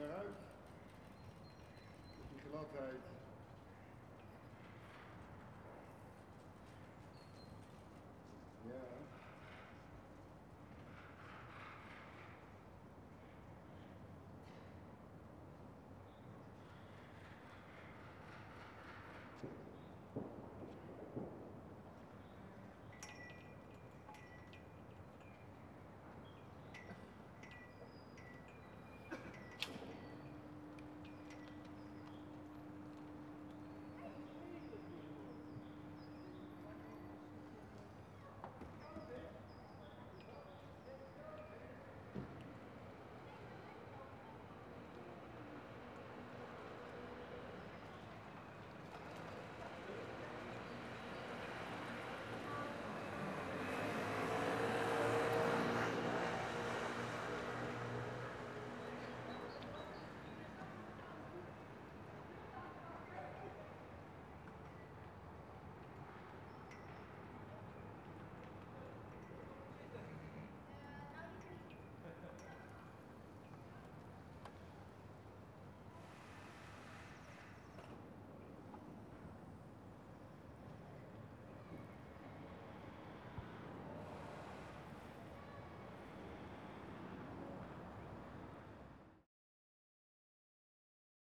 onderuit. Op die gladheid.